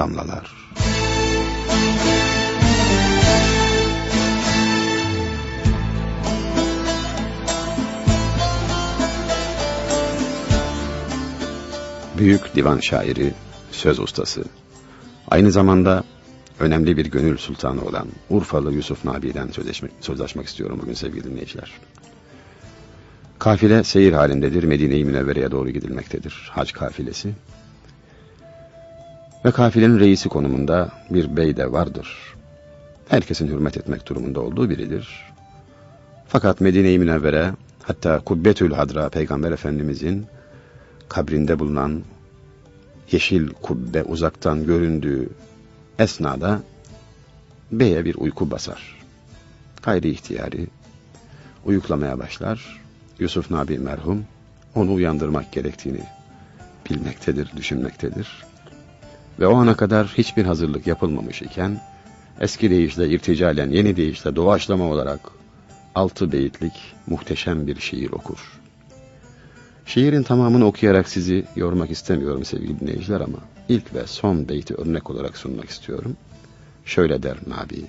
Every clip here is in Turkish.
damlalar. Büyük divan şairi, söz ustası, aynı zamanda önemli bir gönül sultanı olan Urfalı Yusuf Nabi'den sözleşmek, istiyorum bugün sevgili dinleyiciler. Kafile seyir halindedir, Medine-i Münevvere'ye doğru gidilmektedir, hac kafilesi. Ve kafilenin reisi konumunda bir bey de vardır. Herkesin hürmet etmek durumunda olduğu biridir. Fakat Medine-i Münevvere, hatta Kubbetül Hadra Peygamber Efendimizin kabrinde bulunan yeşil kubbe uzaktan göründüğü esnada beye bir uyku basar. Gayri ihtiyari uyuklamaya başlar. Yusuf Nabi merhum onu uyandırmak gerektiğini bilmektedir, düşünmektedir. Ve o ana kadar hiçbir hazırlık yapılmamış iken eski deyişle irticalen yeni deyişle doğaçlama olarak altı beyitlik muhteşem bir şiir okur. Şiirin tamamını okuyarak sizi yormak istemiyorum sevgili dinleyiciler ama ilk ve son beyti örnek olarak sunmak istiyorum. Şöyle der Nabi.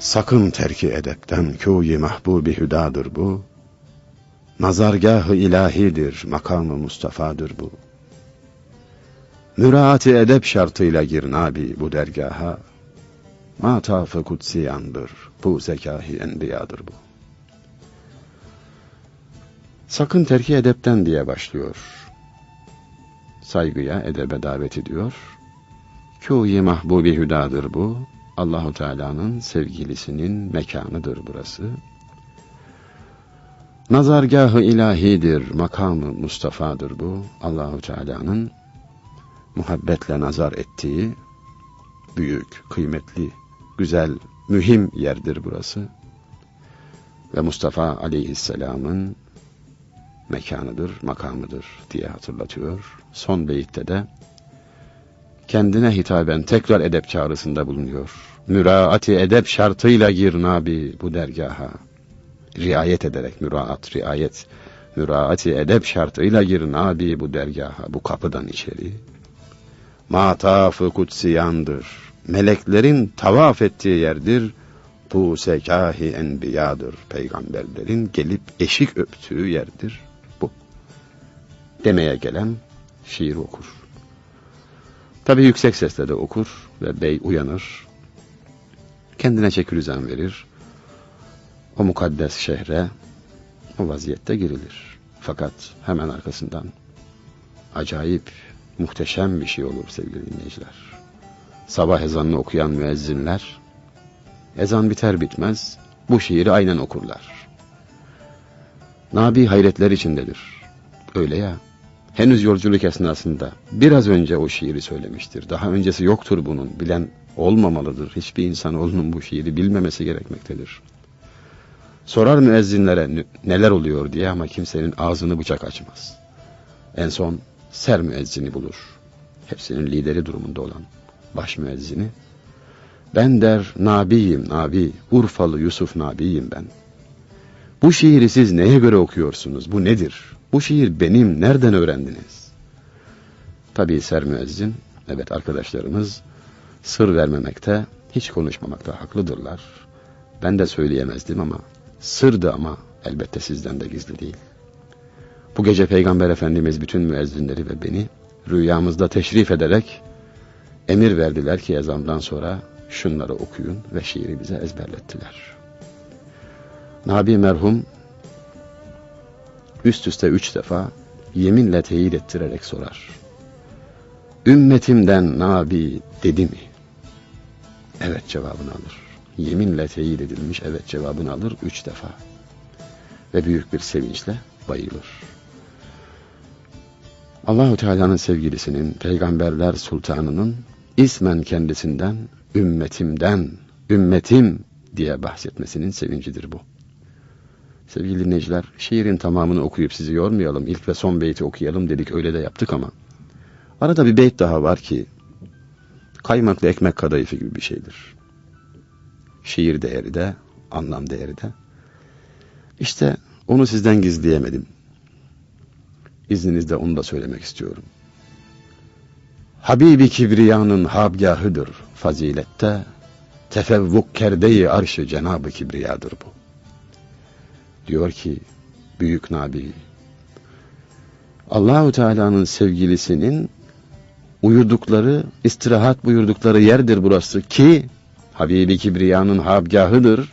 Sakın terki edepten kûyi mahbubi hüdadır bu. Nazargahı ilahidir, makamı Mustafa'dır bu. Müraati edep şartıyla gir Nabi bu dergaha. Matafı kutsiyandır, bu zekahi enbiyadır bu. Sakın terki edepten diye başlıyor. Saygıya, edebe davet ediyor. Kûyi mahbubi hüdadır bu. Allahu Teala'nın sevgilisinin mekanıdır burası. Nazargahı ilahidir, makamı Mustafa'dır bu. Allahu Teala'nın muhabbetle nazar ettiği büyük, kıymetli, güzel, mühim yerdir burası. Ve Mustafa Aleyhisselam'ın mekanıdır, makamıdır diye hatırlatıyor. Son beyitte de kendine hitaben tekrar edep çağrısında bulunuyor. Müraati edep şartıyla gir nabi bu dergaha. Riayet ederek müraat, riayet. Müraati edep şartıyla gir nabi bu dergaha, bu kapıdan içeri. Matafı kutsiyandır. Meleklerin tavaf ettiği yerdir. Bu sekahi enbiyadır. Peygamberlerin gelip eşik öptüğü yerdir demeye gelen şiir okur. Tabi yüksek sesle de okur ve bey uyanır. Kendine çekülüzen verir. O mukaddes şehre o vaziyette girilir. Fakat hemen arkasından acayip, muhteşem bir şey olur sevgili dinleyiciler. Sabah ezanını okuyan müezzinler, ezan biter bitmez bu şiiri aynen okurlar. Nabi hayretler içindedir. Öyle ya, henüz yolculuk esnasında biraz önce o şiiri söylemiştir. Daha öncesi yoktur bunun. Bilen olmamalıdır. Hiçbir insan onun bu şiiri bilmemesi gerekmektedir. Sorar müezzinlere neler oluyor diye ama kimsenin ağzını bıçak açmaz. En son ser müezzini bulur. Hepsinin lideri durumunda olan baş müezzini. Ben der Nabiyim Nabi, Urfalı Yusuf Nabiyim ben. Bu şiiri siz neye göre okuyorsunuz? Bu nedir? Bu şiir benim, nereden öğrendiniz? Tabii ser müezzin, evet arkadaşlarımız sır vermemekte, hiç konuşmamakta haklıdırlar. Ben de söyleyemezdim ama sırdı ama elbette sizden de gizli değil. Bu gece Peygamber Efendimiz bütün müezzinleri ve beni rüyamızda teşrif ederek emir verdiler ki ezandan sonra şunları okuyun ve şiiri bize ezberlettiler. Nabi merhum üst üste üç defa yeminle teyit ettirerek sorar. Ümmetimden Nabi dedi mi? Evet cevabını alır. Yeminle teyit edilmiş evet cevabını alır üç defa. Ve büyük bir sevinçle bayılır. Allahu Teala'nın sevgilisinin, peygamberler sultanının ismen kendisinden, ümmetimden, ümmetim diye bahsetmesinin sevincidir bu. Sevgili dinleyiciler, şiirin tamamını okuyup sizi yormayalım. İlk ve son beyti okuyalım dedik, öyle de yaptık ama. Arada bir beyt daha var ki, kaymaklı ekmek kadayıfı gibi bir şeydir. Şiir değeri de, anlam değeri de. İşte onu sizden gizleyemedim. izninizle onu da söylemek istiyorum. Habibi Kibriya'nın habgahıdır fazilette, tefevvuk kerdeyi arşı Cenab-ı Kibriya'dır bu. Diyor ki Büyük Nabi, Allahu Teala'nın sevgilisinin uyudukları, istirahat buyurdukları yerdir burası ki Habibi Kibriya'nın habgahıdır.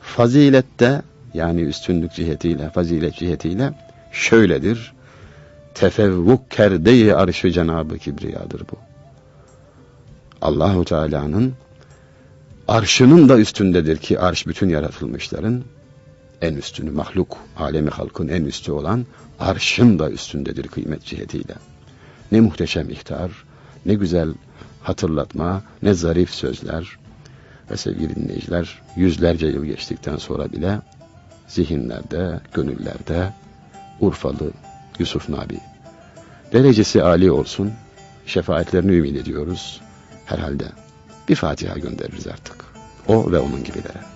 Fazilette yani üstünlük cihetiyle, fazilet cihetiyle şöyledir. Tefevvuk kerdeyi arşı Cenab-ı Kibriya'dır bu. Allahu Teala'nın arşının da üstündedir ki arş bütün yaratılmışların en üstünü mahluk, alemi halkın en üstü olan arşın da üstündedir kıymet cihetiyle. Ne muhteşem ihtar, ne güzel hatırlatma, ne zarif sözler. Ve sevgili dinleyiciler, yüzlerce yıl geçtikten sonra bile zihinlerde, gönüllerde Urfalı Yusuf Nabi. Derecesi âli olsun, şefaatlerini ümit ediyoruz. Herhalde bir Fatiha göndeririz artık. O ve onun gibilere.